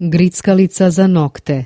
Grickalica za nokte.